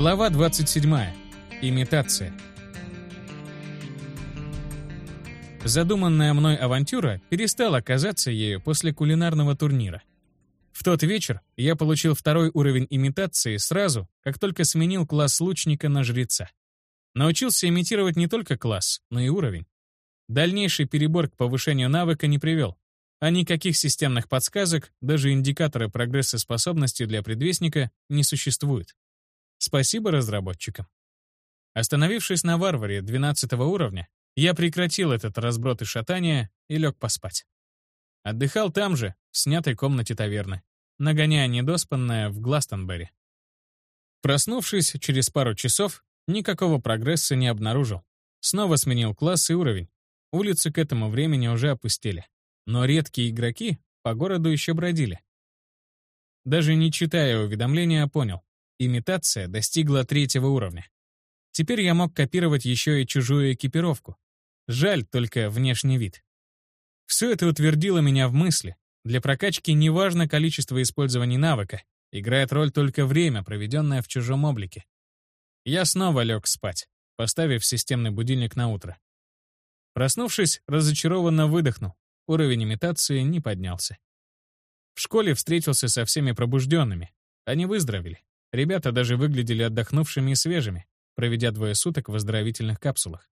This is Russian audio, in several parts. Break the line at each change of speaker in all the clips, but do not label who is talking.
Глава 27. Имитация. Задуманная мной авантюра перестала казаться ею после кулинарного турнира. В тот вечер я получил второй уровень имитации сразу, как только сменил класс лучника на жреца. Научился имитировать не только класс, но и уровень. Дальнейший перебор к повышению навыка не привел, а никаких системных подсказок, даже индикатора прогресса способности для предвестника не существует. Спасибо разработчикам. Остановившись на варваре 12 уровня, я прекратил этот разброд и шатание и лег поспать. Отдыхал там же, в снятой комнате таверны, нагоняя недоспанное в Гластонберри. Проснувшись через пару часов, никакого прогресса не обнаружил. Снова сменил класс и уровень. Улицы к этому времени уже опустели. Но редкие игроки по городу еще бродили. Даже не читая уведомления, понял. Имитация достигла третьего уровня. Теперь я мог копировать еще и чужую экипировку. Жаль только внешний вид. Все это утвердило меня в мысли. Для прокачки не важно количество использований навыка, играет роль только время, проведенное в чужом облике. Я снова лег спать, поставив системный будильник на утро. Проснувшись, разочарованно выдохнул. Уровень имитации не поднялся. В школе встретился со всеми пробужденными. Они выздоровели. Ребята даже выглядели отдохнувшими и свежими, проведя двое суток в оздоровительных капсулах.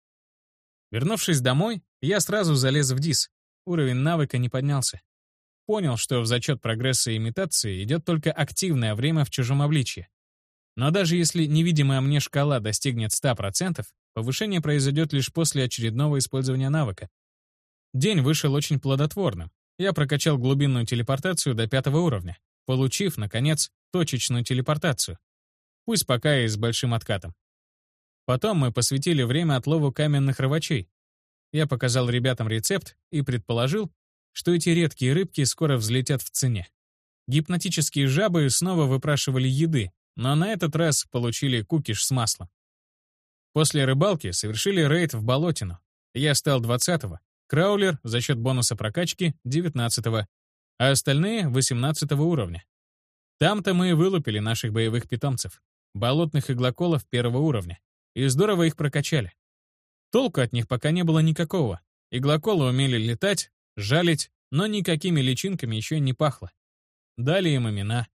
Вернувшись домой, я сразу залез в ДИС. Уровень навыка не поднялся. Понял, что в зачет прогресса и имитации идет только активное время в чужом обличье. Но даже если невидимая мне шкала достигнет 100%, повышение произойдет лишь после очередного использования навыка. День вышел очень плодотворным. Я прокачал глубинную телепортацию до пятого уровня, получив, наконец, точечную телепортацию. Пусть пока и с большим откатом. Потом мы посвятили время отлову каменных рыбачей. Я показал ребятам рецепт и предположил, что эти редкие рыбки скоро взлетят в цене. Гипнотические жабы снова выпрашивали еды, но на этот раз получили кукиш с маслом. После рыбалки совершили рейд в Болотину. Я стал 20-го, Краулер за счет бонуса прокачки — 19-го, а остальные — 18 уровня. Там-то мы и вылупили наших боевых питомцев, болотных иглоколов первого уровня, и здорово их прокачали. Толку от них пока не было никакого. Иглоколы умели летать, жалить, но никакими личинками еще не пахло. Дали им имена.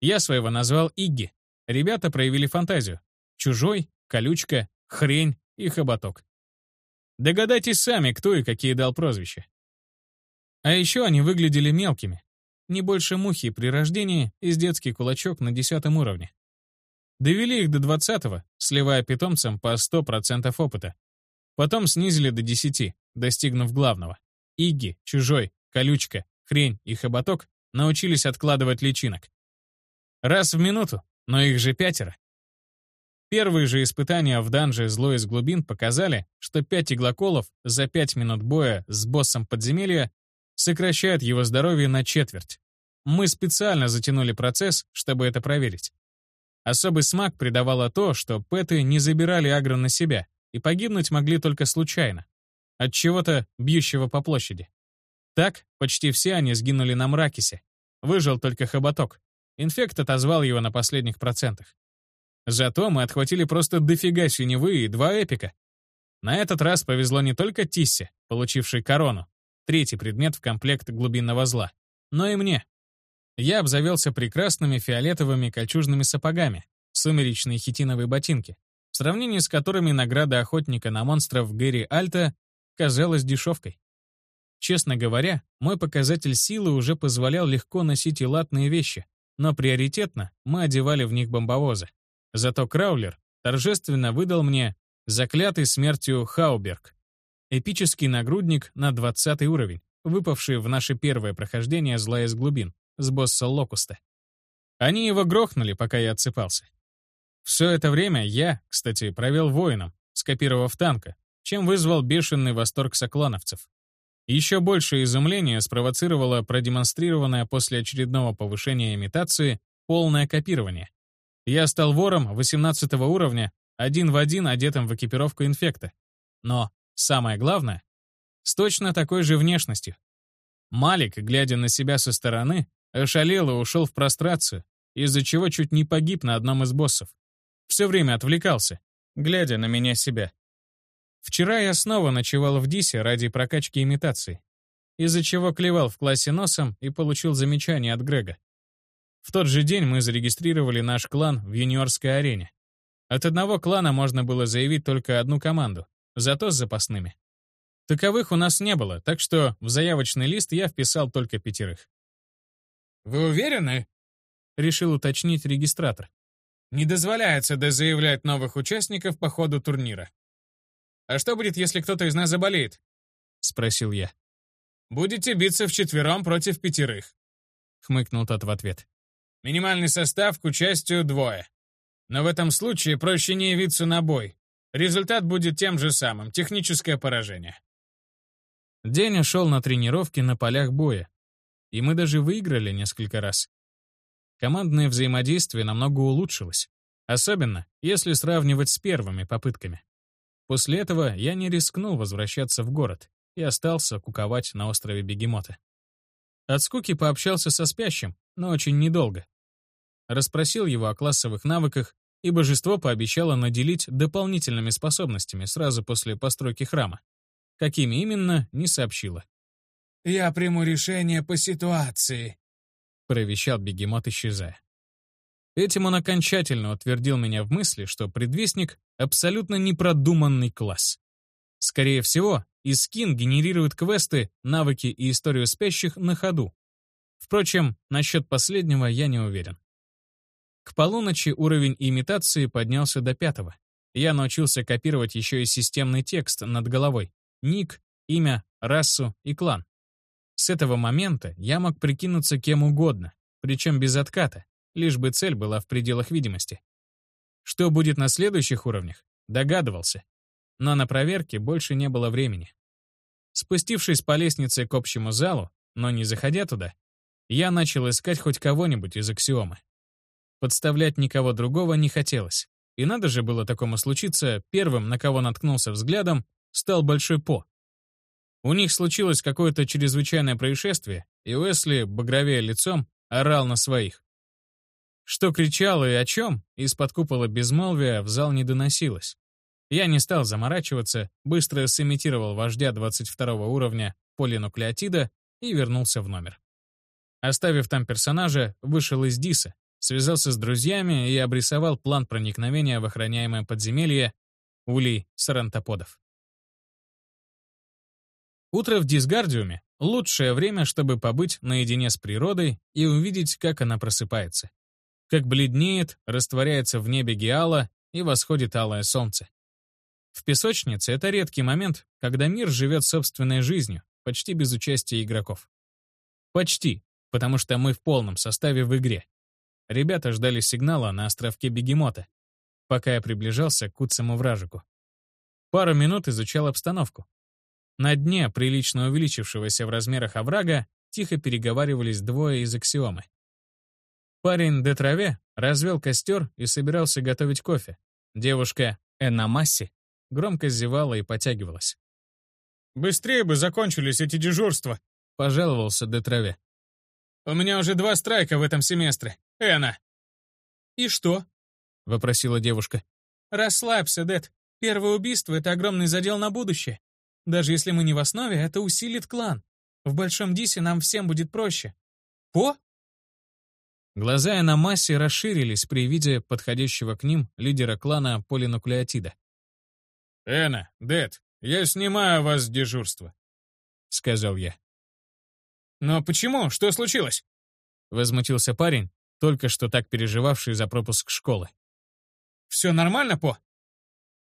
Я своего назвал Игги. Ребята проявили фантазию. Чужой, колючка, хрень и хоботок. Догадайтесь сами, кто и какие дал прозвища. А еще они выглядели мелкими, не больше мухи при рождении из детский кулачок на десятом уровне. Довели их до двадцатого, сливая питомцам по 100% опыта. Потом снизили до 10, достигнув главного. Иги, чужой, колючка, хрень и хоботок научились откладывать личинок. Раз в минуту, но их же пятеро. Первые же испытания в данже «Зло из глубин» показали, что пять иглоколов за пять минут боя с боссом подземелья сокращает его здоровье на четверть. Мы специально затянули процесс, чтобы это проверить. Особый смак придавало то, что пэты не забирали агро на себя и погибнуть могли только случайно, от чего-то бьющего по площади. Так, почти все они сгинули на Мракисе. Выжил только Хоботок. Инфект отозвал его на последних процентах. Зато мы отхватили просто дофига синевы и два эпика. На этот раз повезло не только Тиссе, получившей корону, третий предмет в комплект глубинного зла. Но и мне. Я обзавелся прекрасными фиолетовыми кольчужными сапогами, сумеречные хитиновые ботинки, в сравнении с которыми награда охотника на монстров Гэри Альта казалась дешевкой. Честно говоря, мой показатель силы уже позволял легко носить и латные вещи, но приоритетно мы одевали в них бомбовозы. Зато Краулер торжественно выдал мне заклятый смертью Хауберг, Эпический нагрудник на 20 уровень, выпавший в наше первое прохождение зла из глубин, с босса Локуста. Они его грохнули, пока я отсыпался. Все это время я, кстати, провел воином, скопировав танка, чем вызвал бешеный восторг соклановцев. Еще большее изумление спровоцировало продемонстрированное после очередного повышения имитации полное копирование. Я стал вором 18 уровня, один в один одетым в экипировку инфекта. Но Самое главное, с точно такой же внешностью. Малик, глядя на себя со стороны, ошалел и ушел в прострацию, из-за чего чуть не погиб на одном из боссов. Все время отвлекался, глядя на меня себя. Вчера я снова ночевал в Дисе ради прокачки имитации, из-за чего клевал в классе носом и получил замечание от Грега. В тот же день мы зарегистрировали наш клан в юниорской арене. От одного клана можно было заявить только одну команду, зато с запасными. Таковых у нас не было, так что в заявочный лист я вписал только пятерых.
«Вы уверены?» — решил уточнить регистратор. «Не дозволяется дозаявлять новых участников по ходу турнира». «А что будет, если кто-то из нас заболеет?» — спросил я. «Будете биться вчетвером против пятерых», — хмыкнул тот в ответ. Минимальный состав к участию двое. Но в этом случае проще не явиться на бой. Результат будет тем же самым — техническое поражение.
День ушел на тренировки на полях боя. И мы даже выиграли несколько раз. Командное взаимодействие намного улучшилось. Особенно, если сравнивать с первыми попытками. После этого я не рискнул возвращаться в город и остался куковать на острове Бегемота. От скуки пообщался со спящим, но очень недолго. Расспросил его о классовых навыках, и божество пообещало наделить дополнительными способностями сразу после постройки храма. Какими именно, не сообщила.
«Я приму решение по ситуации», — провещал бегемот, исчезая.
Этим он окончательно утвердил меня в мысли, что предвестник — абсолютно непродуманный класс. Скорее всего, Искин генерирует квесты, навыки и историю спящих на ходу. Впрочем, насчет последнего я не уверен. К полуночи уровень имитации поднялся до пятого. Я научился копировать еще и системный текст над головой. Ник, имя, расу и клан. С этого момента я мог прикинуться кем угодно, причем без отката, лишь бы цель была в пределах видимости. Что будет на следующих уровнях, догадывался. Но на проверке больше не было времени. Спустившись по лестнице к общему залу, но не заходя туда, я начал искать хоть кого-нибудь из аксиомы. Подставлять никого другого не хотелось. И надо же было такому случиться, первым, на кого наткнулся взглядом, стал Большой По. У них случилось какое-то чрезвычайное происшествие, и Уэсли, багровея лицом, орал на своих. Что кричал и о чем, из-под купола безмолвия в зал не доносилось. Я не стал заморачиваться, быстро сымитировал вождя 22 уровня полинуклеотида и вернулся в номер. Оставив там персонажа, вышел из Диса, связался с друзьями и обрисовал план проникновения в охраняемое подземелье улей сарантоподов. Утро в Дисгардиуме — лучшее время, чтобы побыть наедине с природой и увидеть, как она просыпается. Как бледнеет, растворяется в небе геала и восходит алое солнце. В песочнице это редкий момент, когда мир живет собственной жизнью, почти без участия игроков. Почти, потому что мы в полном составе в игре. Ребята ждали сигнала на островке Бегемота, пока я приближался к куцому вражику. Пару минут изучал обстановку. На дне, прилично увеличившегося в размерах оврага, тихо переговаривались двое из аксиомы. Парень де траве развел костер и собирался готовить кофе. Девушка Энамасси громко зевала и потягивалась.
«Быстрее бы закончились эти дежурства», —
пожаловался де траве.
«У меня уже два страйка в этом семестре. Эна!»
«И что?» — вопросила девушка. «Расслабься, Дэд. Первое убийство — это огромный задел на будущее. Даже если мы не в основе, это усилит клан. В Большом Дисе нам всем будет проще. По?»
Глаза массе расширились при виде подходящего к ним лидера клана полинуклеотида.
«Эна, Дэд, я снимаю вас с дежурства», — сказал я.
«Но почему? Что случилось?»
— возмутился парень, только что так переживавший за пропуск школы.
«Все нормально, По?»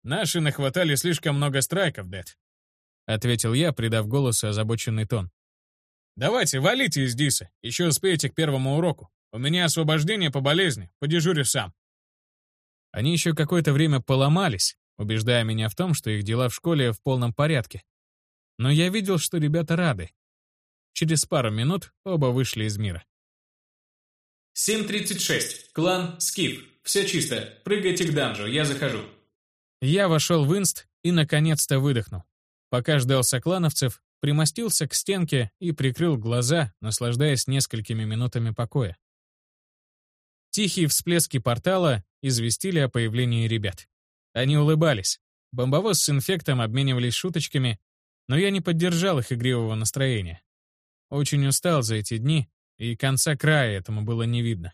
«Наши нахватали слишком много страйков, Дэд», —
ответил я, придав голосу озабоченный тон.
«Давайте, валите из Диса, еще успеете к первому уроку. У меня освобождение по болезни, подежурю сам».
Они еще какое-то время поломались, убеждая меня в том, что их дела в школе в полном порядке. Но я видел, что ребята рады. Через пару минут оба вышли из мира.
7.36. Клан Скиф. Все чисто. Прыгайте к данжу, я захожу.
Я вошел в инст и наконец-то выдохнул. Пока ждал соклановцев, примостился к стенке и прикрыл глаза, наслаждаясь несколькими минутами покоя. Тихие всплески портала известили о появлении ребят. Они улыбались. Бомбовоз с инфектом обменивались шуточками, но я не поддержал их игривого настроения. Очень устал за эти дни, и конца края этому было не видно.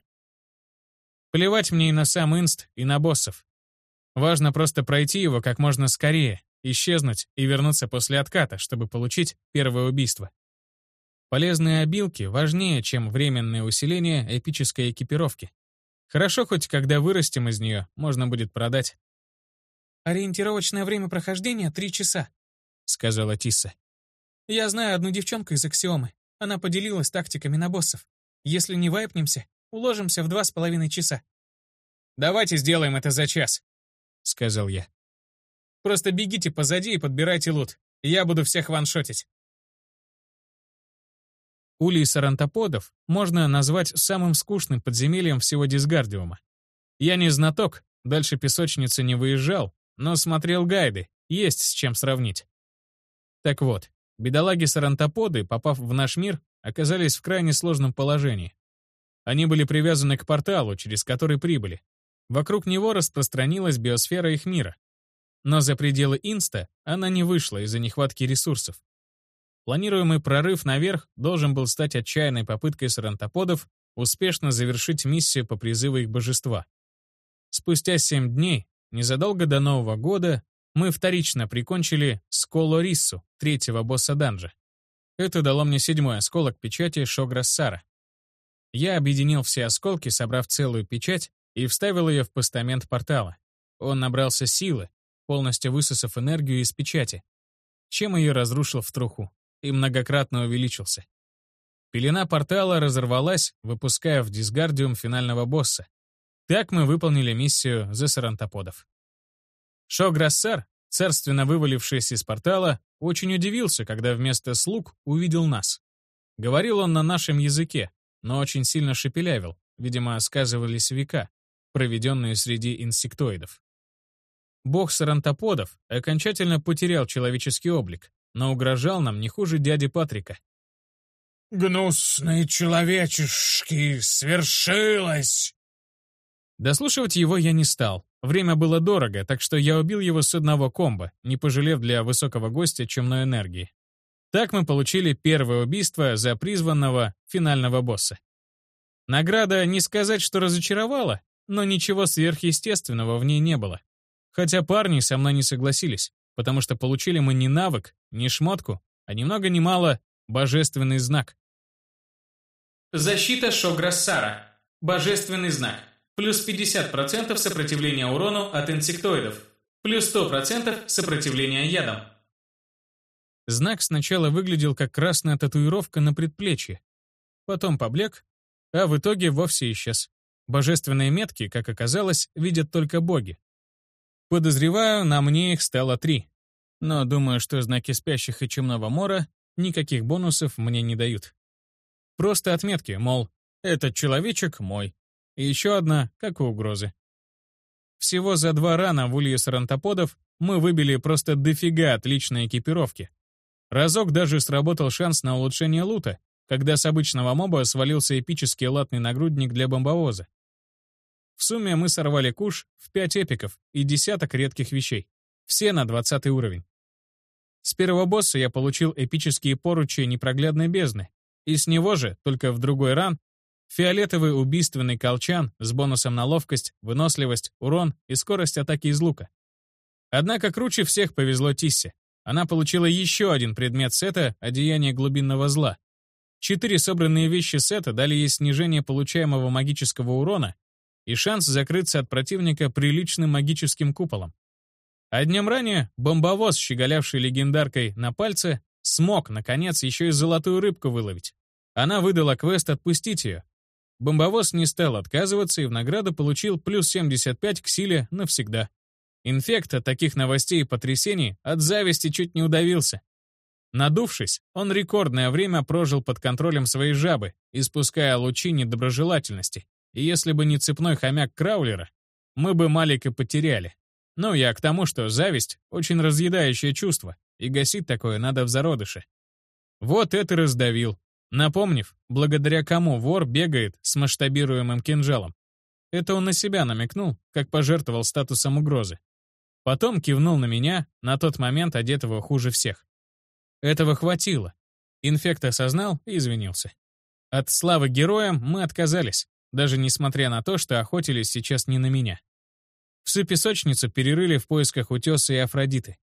Плевать мне и на сам инст, и на боссов. Важно просто пройти его как можно скорее, исчезнуть и вернуться после отката, чтобы получить первое убийство. Полезные обилки важнее, чем временное усиление эпической экипировки. Хорошо хоть, когда вырастем из нее, можно будет продать.
«Ориентировочное время прохождения — три часа», —
сказала Тисса.
«Я знаю одну девчонку из Аксиомы. Она поделилась тактиками на боссов. Если не вайпнемся, уложимся в два с половиной часа».
«Давайте сделаем это за час», — сказал я. «Просто бегите позади и подбирайте лут. Я буду всех ваншотить».
Улей сарантоподов можно назвать самым скучным подземельем всего Дисгардиума. Я не знаток, дальше песочницы не выезжал, но смотрел гайды, есть с чем сравнить. Так вот, бедолаги-сарантоподы, попав в наш мир, оказались в крайне сложном положении. Они были привязаны к порталу, через который прибыли. Вокруг него распространилась биосфера их мира. Но за пределы Инста она не вышла из-за нехватки ресурсов. Планируемый прорыв наверх должен был стать отчаянной попыткой сарантоподов успешно завершить миссию по призыву их божества. Спустя семь дней, незадолго до Нового года, мы вторично прикончили Сколо Риссу, третьего босса данжа. Это дало мне седьмой осколок печати Шограссара. Я объединил все осколки, собрав целую печать, и вставил ее в постамент портала. Он набрался силы, полностью высосав энергию из печати, чем ее разрушил в труху и многократно увеличился. Пелена портала разорвалась, выпуская в дисгардиум финального босса. Так мы выполнили миссию за сарантоподов. Шограссар, царственно вывалившись из портала, очень удивился, когда вместо слуг увидел нас. Говорил он на нашем языке, но очень сильно шепелявил, видимо, сказывались века, проведенные среди инсектоидов. Бог сарантоподов окончательно потерял человеческий облик, но угрожал нам не хуже дяди Патрика.
«Гнусные человечешки, свершилось!»
Дослушивать его я не стал. Время было дорого, так что я убил его с одного комбо, не пожалев для высокого гостя чумной энергии. Так мы получили первое убийство за призванного финального босса. Награда не сказать, что разочаровала, но ничего сверхъестественного в ней не было. Хотя парни со мной не согласились потому что получили мы не навык, не шмотку, а ни много ни мало божественный знак.
Защита Шограссара. Божественный знак. Плюс 50% сопротивления урону от инсектоидов. Плюс 100% сопротивления ядам.
Знак сначала выглядел как красная татуировка на предплечье, потом поблек, а в итоге вовсе исчез. Божественные метки, как оказалось, видят только боги. Подозреваю, на мне их стало три. Но думаю, что знаки спящих и чумного мора никаких бонусов мне не дают. Просто отметки, мол, этот человечек мой. И еще одна, как у угрозы. Всего за два рана в улье сарантоподов мы выбили просто дофига отличной экипировки. Разок даже сработал шанс на улучшение лута, когда с обычного моба свалился эпический латный нагрудник для бомбовоза. В сумме мы сорвали куш в 5 эпиков и десяток редких вещей. Все на 20 уровень. С первого босса я получил эпические поручи непроглядной бездны, и с него же, только в другой ран, фиолетовый убийственный колчан с бонусом на ловкость, выносливость, урон и скорость атаки из лука. Однако круче всех повезло Тиссе. Она получила еще один предмет сета «Одеяние глубинного зла». Четыре собранные вещи сета дали ей снижение получаемого магического урона и шанс закрыться от противника приличным магическим куполом. А днем ранее бомбовоз, щеголявший легендаркой на пальце, смог, наконец, еще и золотую рыбку выловить. Она выдала квест отпустить ее. Бомбовоз не стал отказываться и в награду получил плюс 75 к силе навсегда. Инфект от таких новостей и потрясений от зависти чуть не удавился. Надувшись, он рекордное время прожил под контролем своей жабы, испуская лучи недоброжелательности. И если бы не цепной хомяк Краулера, мы бы Малика потеряли. Ну, я к тому, что зависть — очень разъедающее чувство, и гасить такое надо в зародыше. Вот это раздавил, напомнив, благодаря кому вор бегает с масштабируемым кинжалом. Это он на себя намекнул, как пожертвовал статусом угрозы. Потом кивнул на меня, на тот момент одетого хуже всех. Этого хватило. Инфект осознал и извинился. От славы героям мы отказались, даже несмотря на то, что охотились сейчас не на меня. Всю песочницу перерыли в поисках утеса и Афродиты.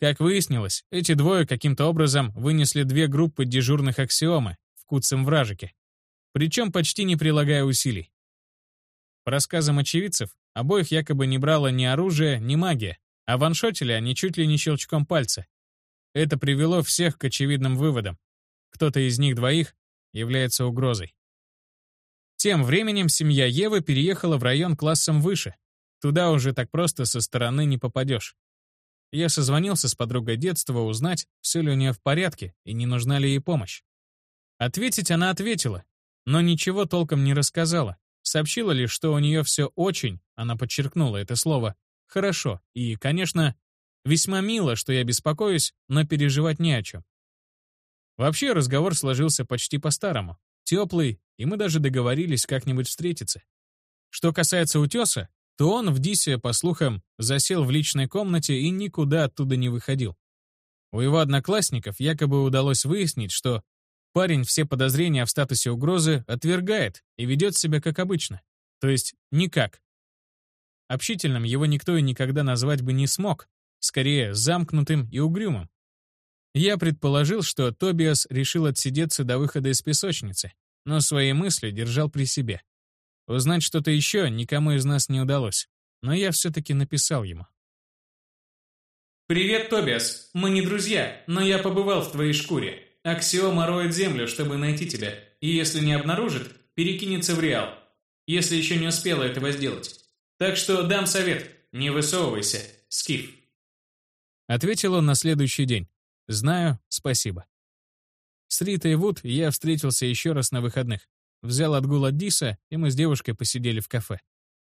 Как выяснилось, эти двое каким-то образом вынесли две группы дежурных аксиомы куцем вражике, причем почти не прилагая усилий. По рассказам очевидцев, обоих якобы не брало ни оружие, ни магия, а ваншотили они чуть ли не щелчком пальца. Это привело всех к очевидным выводам. Кто-то из них двоих является угрозой. Тем временем семья Евы переехала в район классом выше. Туда уже так просто со стороны не попадешь. Я созвонился с подругой детства узнать, все ли у нее в порядке и не нужна ли ей помощь. Ответить она ответила, но ничего толком не рассказала. Сообщила лишь, что у нее все очень, она подчеркнула это слово, хорошо. И, конечно, весьма мило, что я беспокоюсь, но переживать не о чем. Вообще разговор сложился почти по-старому. Теплый, и мы даже договорились как-нибудь встретиться. Что касается утеса, то он в Дисе, по слухам, засел в личной комнате и никуда оттуда не выходил. У его одноклассников якобы удалось выяснить, что парень все подозрения в статусе угрозы отвергает и ведет себя как обычно. То есть никак. Общительным его никто и никогда назвать бы не смог, скорее замкнутым и угрюмым. Я предположил, что Тобиас решил отсидеться до выхода из песочницы, но свои мысли держал при себе. Узнать что-то еще никому из нас не удалось, но я все-таки написал ему.
«Привет, Тобиас. Мы не друзья, но я побывал в твоей шкуре. Аксиома роет землю, чтобы найти тебя, и если не обнаружит, перекинется в Реал, если еще не успела этого сделать. Так что дам совет, не высовывайся, Скиф».
Ответил он на следующий день. «Знаю, спасибо». С Ритой Вуд я встретился еще раз на выходных. Взял отгул от Диса, и мы с девушкой посидели в кафе.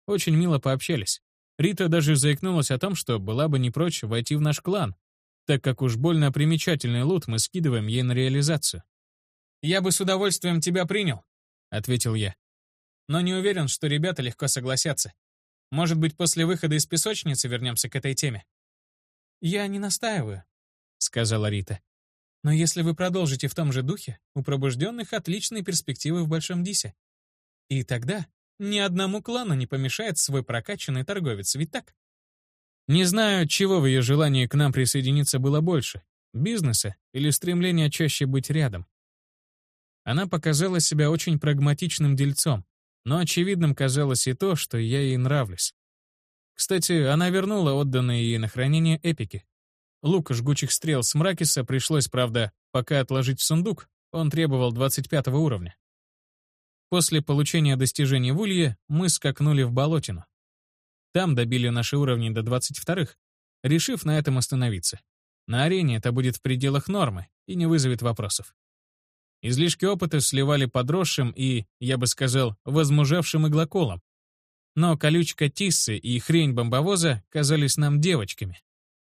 Очень мило пообщались. Рита даже заикнулась о том, что была бы не прочь войти в наш клан, так как уж больно примечательный лут мы скидываем ей на реализацию. «Я бы с удовольствием тебя принял», — ответил я. «Но не уверен, что ребята легко согласятся. Может быть, после выхода из песочницы вернемся к этой теме?» «Я не настаиваю», — сказала Рита. Но если вы продолжите в том же духе, у пробужденных отличные перспективы в Большом Дисе. И тогда ни одному клану не помешает свой прокачанный торговец, ведь так? Не знаю, чего в ее желании к нам присоединиться было больше — бизнеса или стремления чаще быть рядом. Она показала себя очень прагматичным дельцом, но очевидным казалось и то, что я ей нравлюсь. Кстати, она вернула отданные ей на хранение эпики, Лук жгучих стрел с Мракиса пришлось, правда, пока отложить в сундук, он требовал 25 уровня. После получения достижений в Улье мы скакнули в Болотину. Там добили наши уровни до 22-х, решив на этом остановиться. На арене это будет в пределах нормы и не вызовет вопросов. Излишки опыта сливали подросшим и, я бы сказал, возмужавшим иглоколом. Но колючка Тиссы и хрень бомбовоза казались нам девочками,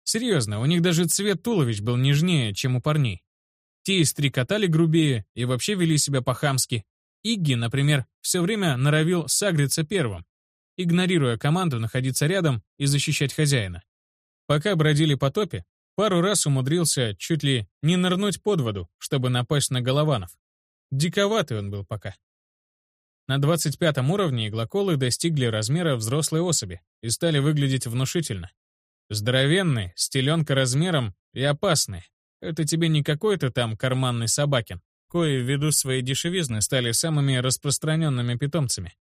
Серьезно, у них даже цвет туловищ был нежнее, чем у парней. Те стрекотали грубее и вообще вели себя по-хамски. Игги, например, все время норовил сагриться первым, игнорируя команду находиться рядом и защищать хозяина. Пока бродили по топе, пару раз умудрился чуть ли не нырнуть под воду, чтобы напасть на голованов. Диковатый он был пока. На 25 уровне иглоколы достигли размера взрослой особи и стали выглядеть внушительно. Здоровенный, стеленка размером и опасный. Это тебе не какой-то там карманный собакин, кои ввиду своей дешевизны стали самыми распространенными питомцами.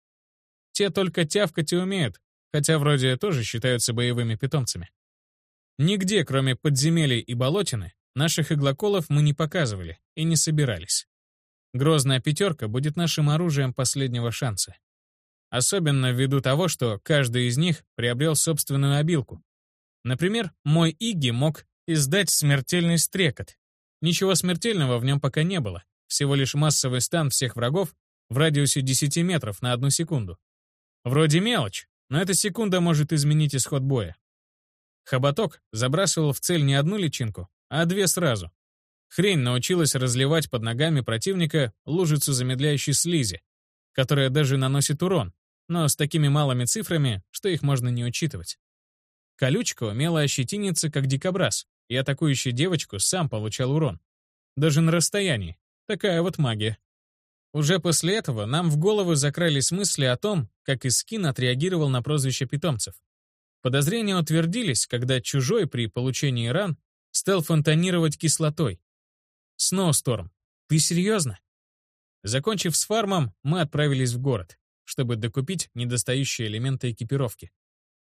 Те только тявкать и умеют, хотя вроде тоже считаются боевыми питомцами. Нигде, кроме подземелий и болотины, наших иглоколов мы не показывали и не собирались. Грозная пятерка будет нашим оружием последнего шанса. Особенно ввиду того, что каждый из них приобрел собственную обилку, Например, мой Иги мог издать смертельный стрекот. Ничего смертельного в нем пока не было, всего лишь массовый стан всех врагов в радиусе 10 метров на одну секунду. Вроде мелочь, но эта секунда может изменить исход боя. Хоботок забрасывал в цель не одну личинку, а две сразу. Хрень научилась разливать под ногами противника лужицу замедляющей слизи, которая даже наносит урон, но с такими малыми цифрами, что их можно не учитывать. Колючка умела ощетиниться, как дикобраз, и атакующий девочку сам получал урон. Даже на расстоянии. Такая вот магия. Уже после этого нам в голову закрались мысли о том, как Искин отреагировал на прозвище питомцев. Подозрения утвердились, когда чужой при получении ран стал фонтанировать кислотой. Сноусторм, ты серьезно? Закончив с фармом, мы отправились в город, чтобы докупить недостающие элементы экипировки.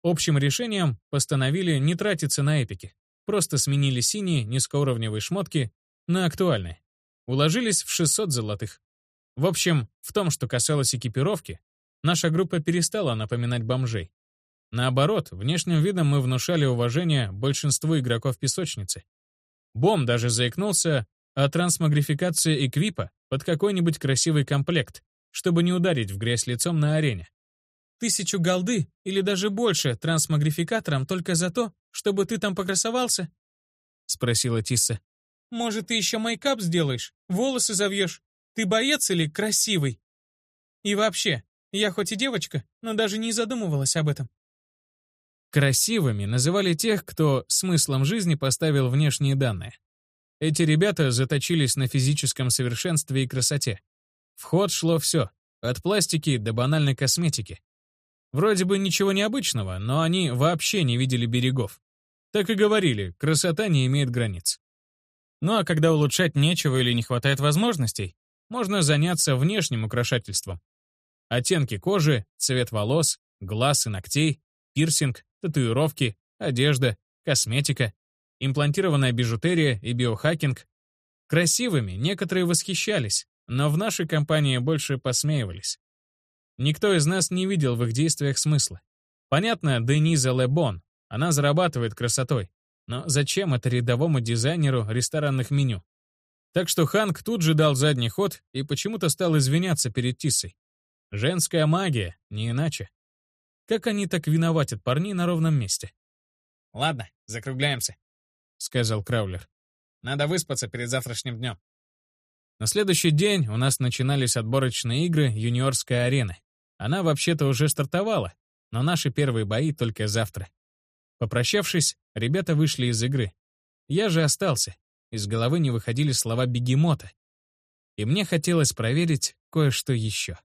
Общим решением постановили не тратиться на эпики. Просто сменили синие низкоуровневые шмотки на актуальные. Уложились в 600 золотых. В общем, в том, что касалось экипировки, наша группа перестала напоминать бомжей. Наоборот, внешним видом мы внушали уважение большинству игроков песочницы. Бом даже заикнулся о трансмагрификации эквипа под какой-нибудь красивый комплект, чтобы не ударить в грязь лицом на арене. Тысячу голды или даже больше трансмагрификатором только за то, чтобы ты там покрасовался? Спросила Тисса. Может, ты еще майкап сделаешь, волосы завьешь? Ты боец или красивый? И вообще, я хоть и девочка, но даже не задумывалась об этом. Красивыми называли тех, кто смыслом жизни поставил внешние данные. Эти ребята заточились на физическом совершенстве и красоте. В ход шло все, от пластики до банальной косметики. Вроде бы ничего необычного, но они вообще не видели берегов. Так и говорили, красота не имеет границ. Ну а когда улучшать нечего или не хватает возможностей, можно заняться внешним украшательством. Оттенки кожи, цвет волос, глаз и ногтей, пирсинг, татуировки, одежда, косметика, имплантированная бижутерия и биохакинг. Красивыми некоторые восхищались, но в нашей компании больше посмеивались. Никто из нас не видел в их действиях смысла. Понятно, Дениза Лебон, она зарабатывает красотой. Но зачем это рядовому дизайнеру ресторанных меню? Так что Ханк тут же дал задний ход и почему-то стал извиняться перед Тиссой. Женская магия, не иначе. Как они так виноватят парней на ровном месте?
«Ладно, закругляемся», — сказал Краулер. «Надо выспаться перед завтрашним днем».
На следующий день у нас начинались отборочные игры юниорской арены. Она вообще-то уже стартовала, но наши первые бои только завтра. Попрощавшись, ребята вышли из игры. Я же остался. Из головы не выходили слова бегемота. И мне хотелось проверить кое-что еще.